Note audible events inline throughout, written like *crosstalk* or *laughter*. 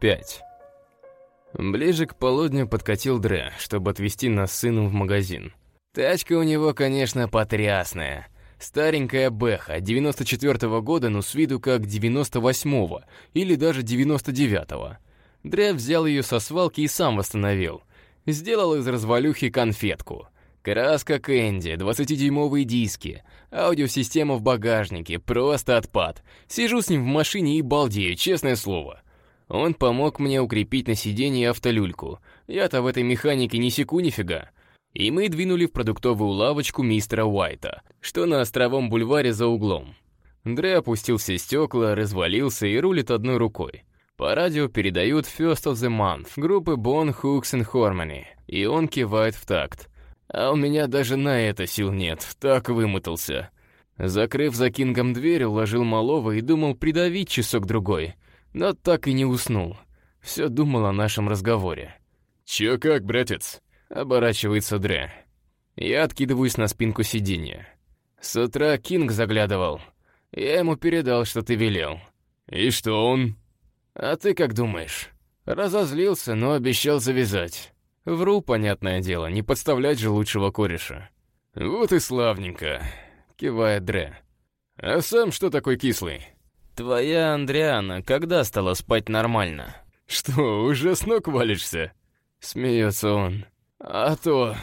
5. Ближе к полудню подкатил Дре, чтобы отвезти нас с сыном в магазин. Тачка у него, конечно, потрясная. Старенькая Бэха, 94-го года, но с виду как 98-го или даже 99-го. Дре взял ее со свалки и сам восстановил. Сделал из развалюхи конфетку. Краска Кэнди, 20-дюймовые диски, аудиосистема в багажнике, просто отпад. Сижу с ним в машине и балдею, честное слово. Он помог мне укрепить на сиденье автолюльку. Я-то в этой механике не секу нифига. И мы двинули в продуктовую лавочку мистера Уайта, что на островом бульваре за углом. Дре опустил все стекла, развалился и рулит одной рукой. По радио передают First of the Month группы Bon Hooks and Harmony, и он кивает в такт. А у меня даже на это сил нет, так вымотался. Закрыв за Кингом дверь, уложил малого и думал придавить часок-другой, но так и не уснул. Все думал о нашем разговоре. «Чё как, братец?» — оборачивается Дре. Я откидываюсь на спинку сиденья. С утра Кинг заглядывал. Я ему передал, что ты велел. «И что он?» «А ты как думаешь?» Разозлился, но обещал завязать. Вру, понятное дело, не подставлять же лучшего кореша. «Вот и славненько», — кивает Дре. «А сам что такой кислый?» «Твоя Андриана когда стала спать нормально?» «Что, уже с ног валишься?» Смеется он. «А то...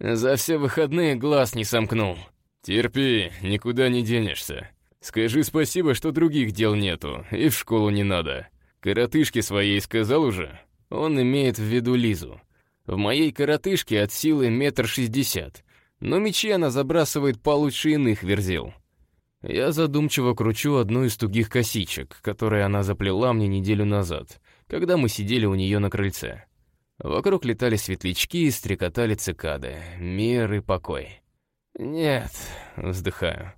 За все выходные глаз не сомкнул». «Терпи, никуда не денешься. Скажи спасибо, что других дел нету, и в школу не надо. Коротышке своей сказал уже?» Он имеет в виду Лизу. В моей коротышке от силы метр шестьдесят, но мечи она забрасывает получше иных верзил. Я задумчиво кручу одну из тугих косичек, которые она заплела мне неделю назад, когда мы сидели у нее на крыльце. Вокруг летали светлячки и стрекотали цикады. Мир и покой. «Нет», — вздыхаю.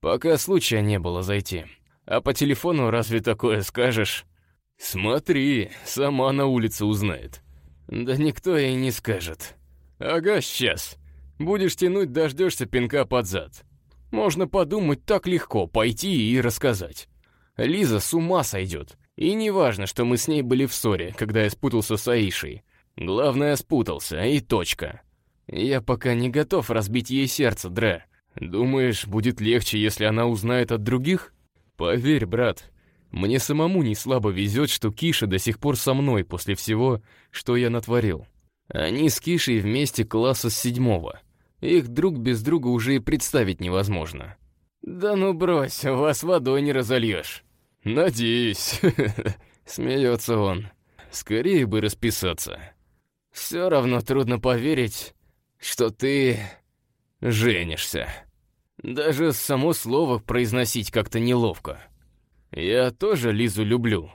«Пока случая не было зайти. А по телефону разве такое скажешь?» «Смотри, сама на улице узнает». «Да никто ей не скажет». «Ага, сейчас. Будешь тянуть, дождешься пинка под зад». Можно подумать, так легко пойти и рассказать. Лиза с ума сойдет. И не важно, что мы с ней были в ссоре, когда я спутался с Аишей. Главное, спутался, и точка. Я пока не готов разбить ей сердце, Дре. Думаешь, будет легче, если она узнает от других? Поверь, брат, мне самому не слабо везет, что Киша до сих пор со мной после всего, что я натворил. Они с Кишей вместе класса с седьмого. Их друг без друга уже и представить невозможно. «Да ну брось, вас водой не разольешь». «Надеюсь», *laughs* — смеется он. «Скорее бы расписаться. Все равно трудно поверить, что ты женишься. Даже само слово произносить как-то неловко. Я тоже Лизу люблю,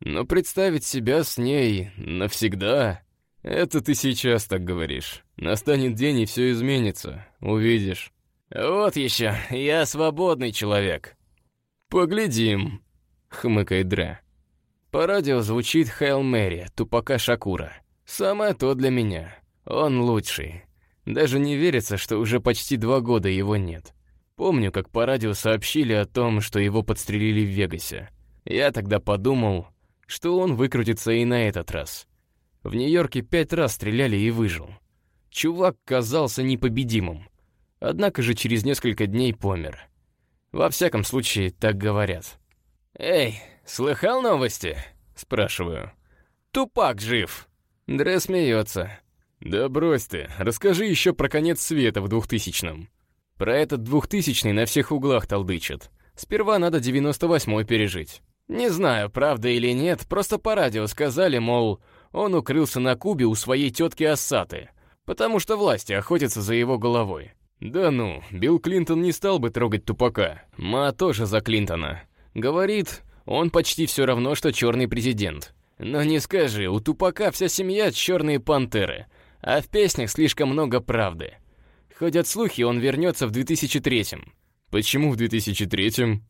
но представить себя с ней навсегда «Это ты сейчас так говоришь. Настанет день, и все изменится. Увидишь». «Вот еще, я свободный человек». «Поглядим», — хмыкает Дре. По радио звучит «Хейл Мэри» Тупака Шакура. Самое то для меня. Он лучший. Даже не верится, что уже почти два года его нет. Помню, как по радио сообщили о том, что его подстрелили в Вегасе. Я тогда подумал, что он выкрутится и на этот раз. В Нью-Йорке пять раз стреляли и выжил. Чувак казался непобедимым. Однако же через несколько дней помер. Во всяком случае, так говорят. «Эй, слыхал новости?» — спрашиваю. «Тупак жив!» Дре смеется. «Да брось ты, расскажи еще про конец света в двухтысячном». Про этот двухтысячный на всех углах толдычат. Сперва надо девяносто восьмой пережить. Не знаю, правда или нет, просто по радио сказали, мол, он укрылся на Кубе у своей тетки Ассаты, потому что власти охотятся за его головой. Да ну, Билл Клинтон не стал бы трогать тупака. Ма тоже за Клинтона. Говорит, он почти все равно, что черный президент. Но не скажи, у тупака вся семья черные пантеры, а в песнях слишком много правды. Ходят слухи, он вернется в 2003-м. Почему в 2003-м?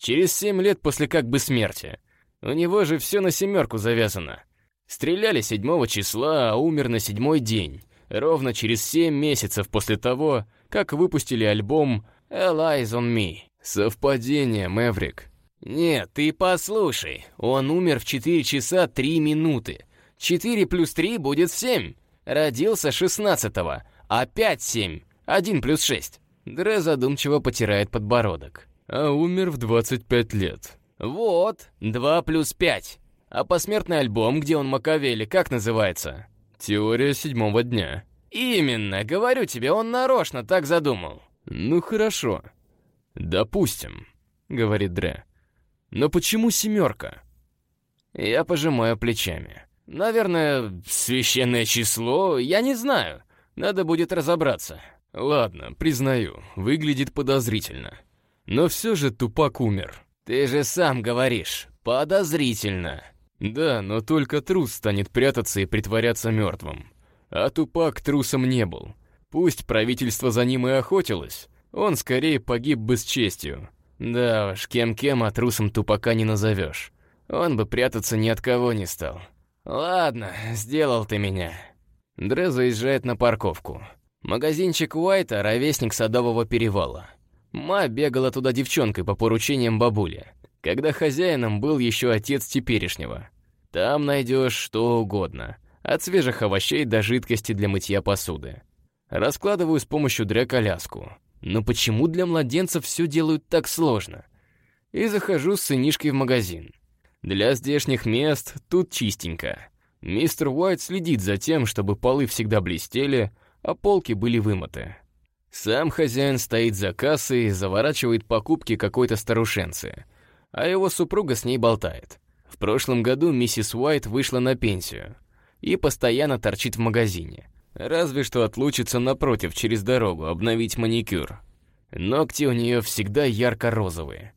Через семь лет после как бы смерти. У него же все на семерку завязано. Стреляли 7 числа, а умер на седьмой день, ровно через 7 месяцев после того, как выпустили альбом «All Eyes on Me». Совпадение, Мэврик. Нет, ты послушай. Он умер в 4 часа 3 минуты. 4 плюс 3 будет 7. Родился 16-го. Опять 7. 1 плюс 6. Дре задумчиво потирает подбородок. А умер в 25 лет. Вот, 2 плюс 5. А посмертный альбом, где он Макавели, как называется? Теория седьмого дня. Именно, говорю тебе, он нарочно так задумал. Ну хорошо. Допустим, говорит Дре. Но почему семерка? Я пожимаю плечами. Наверное, священное число, я не знаю. Надо будет разобраться. Ладно, признаю, выглядит подозрительно. Но все же Тупак умер. Ты же сам говоришь, подозрительно. Да, но только трус станет прятаться и притворяться мертвым. А Тупак трусом не был. Пусть правительство за ним и охотилось, он скорее погиб бы с честью. Да уж, кем-кем, а трусом Тупака не назовешь. Он бы прятаться ни от кого не стал. Ладно, сделал ты меня. Дре заезжает на парковку. Магазинчик Уайта — ровесник Садового перевала. Ма бегала туда девчонкой по поручениям бабули, когда хозяином был еще отец теперешнего. Там найдешь что угодно, от свежих овощей до жидкости для мытья посуды. Раскладываю с помощью Дре коляску. Но почему для младенцев все делают так сложно? И захожу с сынишкой в магазин. Для здешних мест тут чистенько. Мистер Уайт следит за тем, чтобы полы всегда блестели, а полки были вымыты. Сам хозяин стоит за кассой и заворачивает покупки какой-то старушенцы, а его супруга с ней болтает. В прошлом году миссис Уайт вышла на пенсию и постоянно торчит в магазине. Разве что отлучится напротив через дорогу обновить маникюр. Ногти у нее всегда ярко-розовые.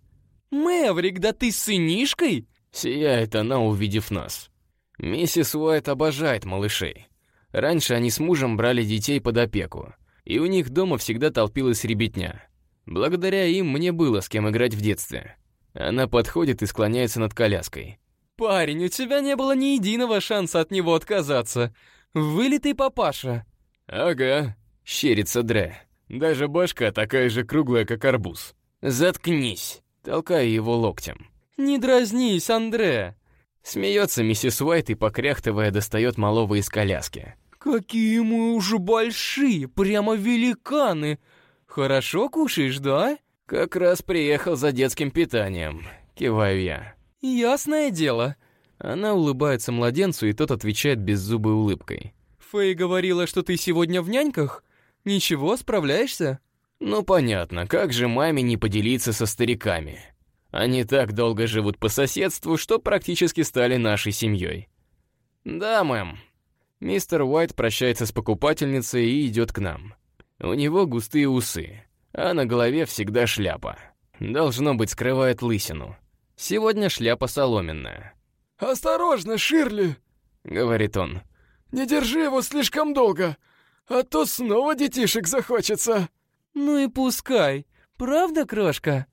«Мэврик, да ты с сынишкой?» Сияет она, увидев нас. Миссис Уайт обожает малышей. Раньше они с мужем брали детей под опеку, и у них дома всегда толпилась ребятня. Благодаря им мне было с кем играть в детстве. Она подходит и склоняется над коляской. «Парень, у тебя не было ни единого шанса от него отказаться. Вылитый папаша». «Ага», — щерится Дре. «Даже башка такая же круглая, как арбуз». «Заткнись!» — толкаю его локтем. «Не дразнись, Андре!» Смеется миссис Уайт и, покряхтывая, достает малого из коляски. «Какие мы уже большие, прямо великаны! Хорошо кушаешь, да?» «Как раз приехал за детским питанием», — киваю я. «Ясное дело». Она улыбается младенцу, и тот отвечает беззубой улыбкой. «Фэй говорила, что ты сегодня в няньках? Ничего, справляешься?» «Ну понятно, как же маме не поделиться со стариками? Они так долго живут по соседству, что практически стали нашей семьей». «Да, мэм». Мистер Уайт прощается с покупательницей и идет к нам. У него густые усы, а на голове всегда шляпа. Должно быть, скрывает лысину. Сегодня шляпа соломенная. «Осторожно, Ширли!» — говорит он. «Не держи его слишком долго, а то снова детишек захочется!» «Ну и пускай. Правда, крошка?»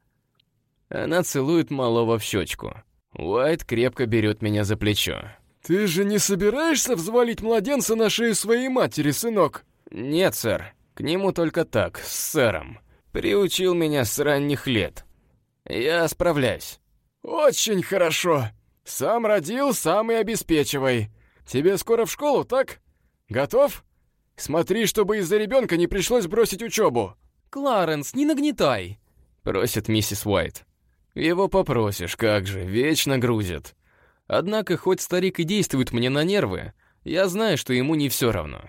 Она целует малого в щечку. Уайт крепко берет меня за плечо. «Ты же не собираешься взвалить младенца на шею своей матери, сынок?» «Нет, сэр. К нему только так, с сэром. Приучил меня с ранних лет. Я справляюсь». «Очень хорошо. Сам родил, сам и обеспечивай. Тебе скоро в школу, так? Готов? Смотри, чтобы из-за ребенка не пришлось бросить учебу». «Кларенс, не нагнетай!» — просит миссис Уайт. «Его попросишь, как же, вечно грузит. Однако, хоть старик и действует мне на нервы, я знаю, что ему не все равно.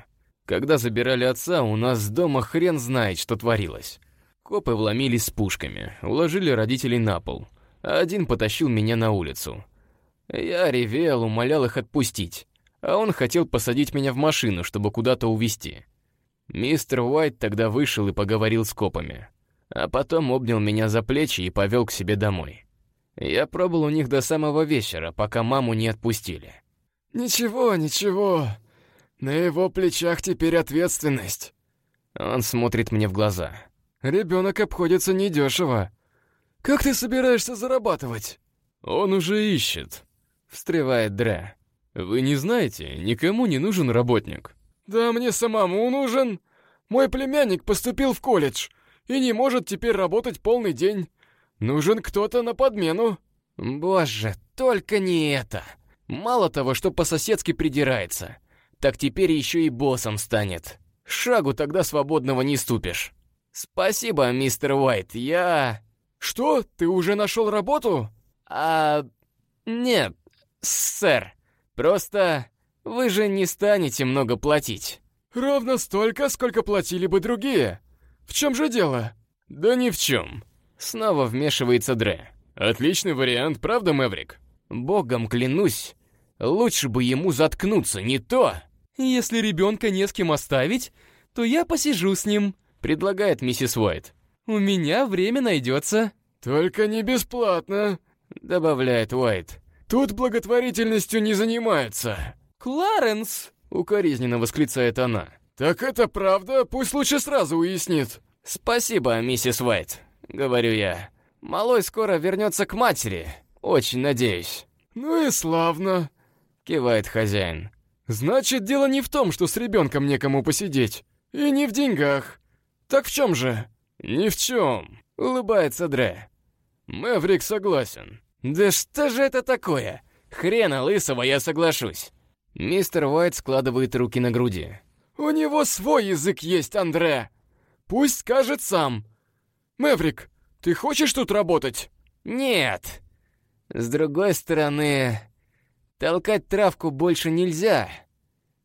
Когда забирали отца, у нас дома хрен знает, что творилось. Копы вломились с пушками, уложили родителей на пол, а один потащил меня на улицу. Я ревел, умолял их отпустить, а он хотел посадить меня в машину, чтобы куда-то увезти. Мистер Уайт тогда вышел и поговорил с копами, а потом обнял меня за плечи и повел к себе домой. Я пробыл у них до самого вечера, пока маму не отпустили. «Ничего, ничего. На его плечах теперь ответственность». Он смотрит мне в глаза. «Ребенок обходится недешево. Как ты собираешься зарабатывать?» «Он уже ищет», — встревает Дре. «Вы не знаете, никому не нужен работник». «Да мне самому нужен. Мой племянник поступил в колледж и не может теперь работать полный день. Нужен кто-то на подмену». Боже, только не это. Мало того, что по-соседски придирается, так теперь еще и боссом станет. Шагу тогда свободного не ступишь. Спасибо, мистер Уайт, я... Что, ты уже нашел работу? А... Нет, сэр. Просто вы же не станете много платить. Ровно столько, сколько платили бы другие. В чем же дело? Да ни в чем. Снова вмешивается Дре. Отличный вариант, правда, Мэврик? Богом клянусь, лучше бы ему заткнуться, не то. Если ребенка не с кем оставить, то я посижу с ним, предлагает миссис Уайт. У меня время найдется. Только не бесплатно, добавляет Уайт. Тут благотворительностью не занимаются. Кларенс! Укоризненно восклицает она. Так это правда? Пусть лучше сразу уяснит. Спасибо, миссис Уайт, говорю я. Малой скоро вернется к матери. Очень надеюсь. Ну и славно, кивает хозяин. Значит, дело не в том, что с ребенком некому посидеть. И не в деньгах. Так в чем же? Ни в чем, улыбается Дре. Мэврик согласен. Да что же это такое? Хрена лысого я соглашусь. Мистер Уайт складывает руки на груди. У него свой язык есть, Андре. Пусть скажет сам. Мэврик, ты хочешь тут работать? Нет. С другой стороны, толкать травку больше нельзя.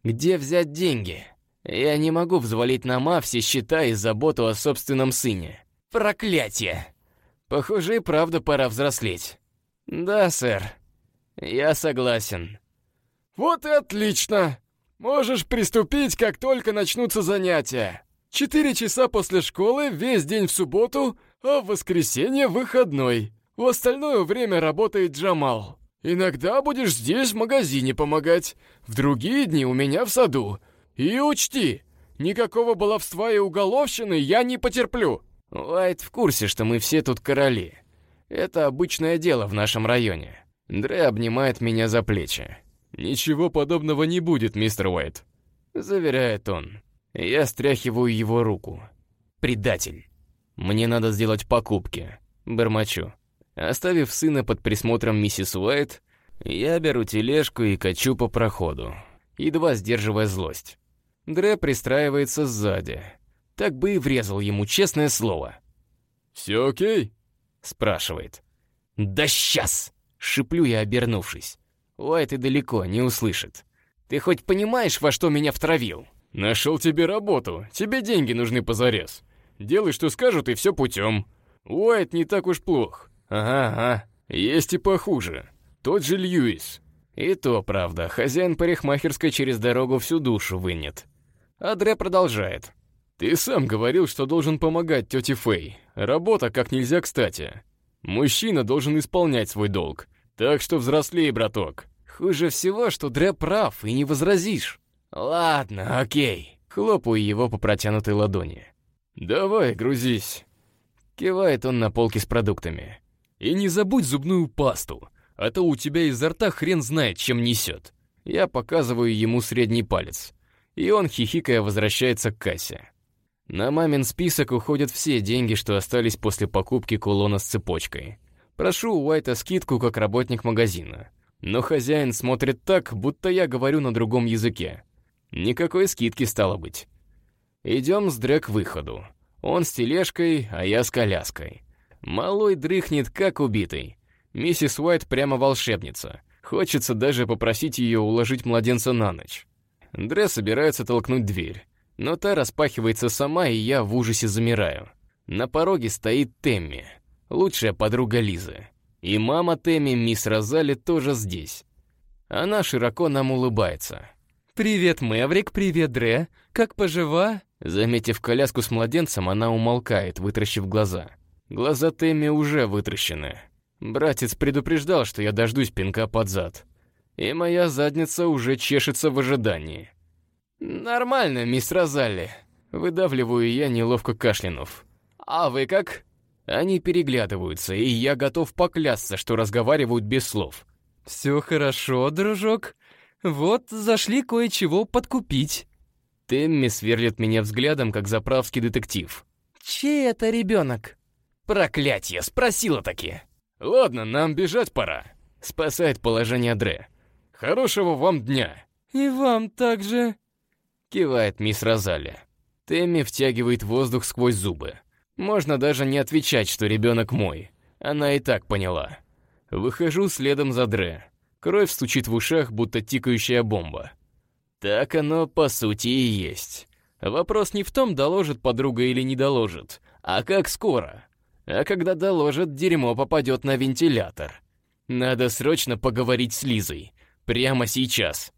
Где взять деньги? Я не могу взвалить на ма все счета и заботу о собственном сыне. Проклятие! Похоже, и правда пора взрослеть. Да, сэр. Я согласен. Вот и отлично. Можешь приступить, как только начнутся занятия. Четыре часа после школы, весь день в субботу, а в воскресенье выходной. В остальное время работает Джамал. Иногда будешь здесь в магазине помогать, в другие дни у меня в саду. И учти, никакого баловства и уголовщины я не потерплю. Уайт в курсе, что мы все тут короли. Это обычное дело в нашем районе. Дре обнимает меня за плечи. «Ничего подобного не будет, мистер Уайт», — заверяет он. Я стряхиваю его руку. «Предатель. Мне надо сделать покупки». Бормочу. Оставив сына под присмотром миссис Уайт, я беру тележку и качу по проходу, едва сдерживая злость. Дре пристраивается сзади. Так бы и врезал ему, честное слово. «Все окей?» — спрашивает. «Да сейчас!» — шиплю я, обернувшись. Уайт и далеко не услышит. «Ты хоть понимаешь, во что меня втравил?» «Нашел тебе работу. Тебе деньги нужны позарез. Делай, что скажут, и все путем. Уайт не так уж плох. Ага, ага. Есть и похуже. Тот же Льюис. И то правда, хозяин парикмахерской через дорогу всю душу вынет. Адре продолжает. «Ты сам говорил, что должен помогать тете Фэй. Работа как нельзя кстати. Мужчина должен исполнять свой долг. Так что взрослей, браток». Хуже всего, что Дре прав, и не возразишь. «Ладно, окей». Хлопаю его по протянутой ладони. «Давай, грузись». Кивает он на полке с продуктами. «И не забудь зубную пасту, а то у тебя изо рта хрен знает, чем несет». Я показываю ему средний палец, и он, хихикая, возвращается к кассе. На мамин список уходят все деньги, что остались после покупки кулона с цепочкой. Прошу у Уайта скидку как работник магазина. Но хозяин смотрит так, будто я говорю на другом языке. Никакой скидки стало быть. Идем с Дре к выходу. Он с тележкой, а я с коляской. Малой дрыхнет, как убитый. Миссис Уайт прямо волшебница. Хочется даже попросить ее уложить младенца на ночь. Дре собирается толкнуть дверь. Но та распахивается сама, и я в ужасе замираю. На пороге стоит Темми, лучшая подруга Лизы. И мама Темми, мисс Розали, тоже здесь. Она широко нам улыбается. «Привет, Мэврик, привет, Дре. Как пожива?» Заметив коляску с младенцем, она умолкает, вытращив глаза. Глаза Тэмми уже вытращены. Братец предупреждал, что я дождусь пинка под зад. И моя задница уже чешется в ожидании. «Нормально, мисс Розалли», — выдавливаю я, неловко кашлянув. «А вы как?» Они переглядываются, и я готов поклясться, что разговаривают без слов. «Все хорошо, дружок. Вот, зашли кое-чего подкупить». Тэмми сверлит меня взглядом, как заправский детектив. «Чей это ребенок?» «Проклятье, спросила таки». Ладно, нам бежать пора. Спасает положение Дре. Хорошего вам дня. И вам также. Кивает мисс Розали. Тэмми втягивает воздух сквозь зубы. Можно даже не отвечать, что ребенок мой. Она и так поняла. Выхожу следом за Дре. Кровь стучит в ушах, будто тикающая бомба. Так оно, по сути, и есть. Вопрос не в том, доложит подруга или не доложит, а как скоро. А когда доложит, дерьмо попадет на вентилятор. Надо срочно поговорить с Лизой. Прямо сейчас.